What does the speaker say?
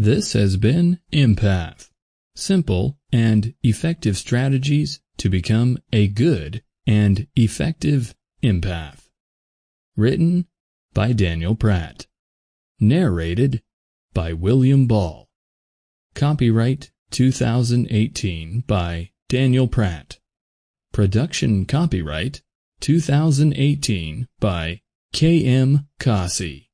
This has been Empath. Simple and effective strategies to become a good and effective empath. Written by Daniel Pratt. Narrated by William Ball. Copyright 2018 by Daniel Pratt. Production copyright 2018 by K.M. Kasi.